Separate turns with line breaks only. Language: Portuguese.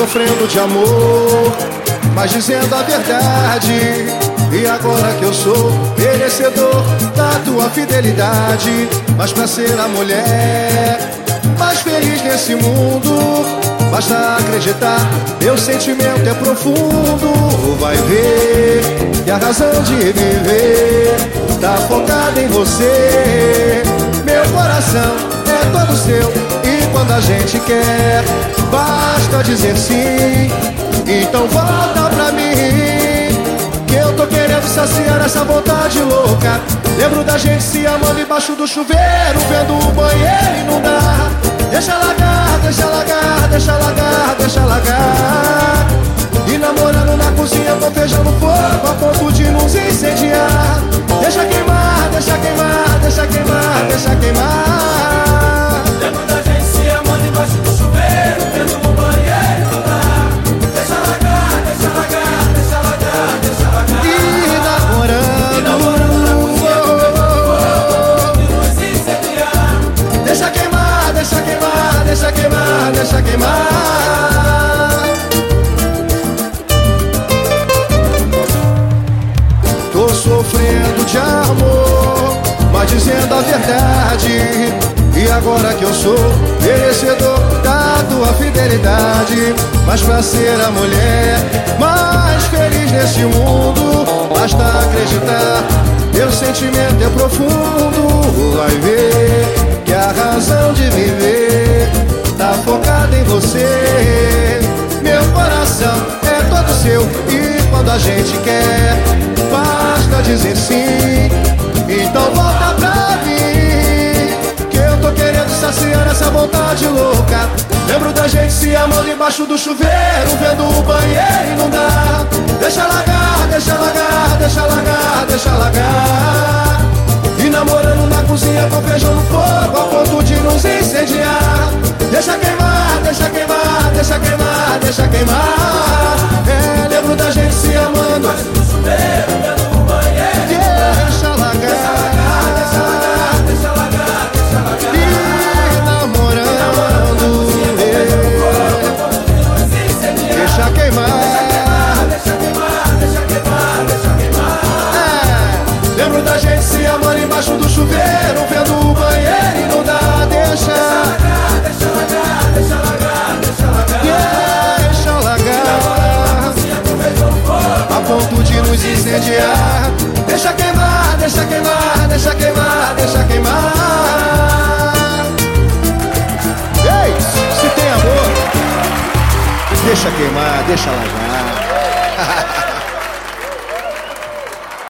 Sofrendo de amor, mas dizendo a verdade. E agora que eu sou merecedor da tua fidelidade, mas pra ser a mulher mais feliz nesse mundo, basta acreditar, meu sentimento é profundo. Vai ver que a razão de viver tá focada em você. Meu coração é todo seu e quando a gente quer, basta dizer sim. Então volta pra mim, que eu tô querendo saciar essa vontade louca. Lembro da gente se amando embaixo do chuveiro, vendo o banheiro inundar. Deixa largar, deixa largar, deixa largar, deixa largar. E namorando na cozinha com feijão no fogo, a ponto de nos incendiar. Queimar. Tô sofrendo de amor, mas dizendo a verdade. E agora que eu sou merecedor da tua fidelidade, mas pra ser a mulher mais feliz nesse mundo, basta acreditar. Meu sentimento é profundo, vai ver que a razão de viver quando a gente quer, basta dizer sim. Então volta pra mim, que eu tô querendo saciar essa vontade louca. Lembro da gente se amando embaixo do chuveiro, vendo o banheiro inundar. Deixa largar, deixa largar, deixa largar, deixa largar. E namorando na cozinha com feijão no fogo, a ponto de nos incendiar. Deixa queimar, deixa queimar, deixa queimar, Deixa queimar, deixa queimar, deixa queimar, deixa queimar. Ei, se tem amor, deixa queimar, deixa largar.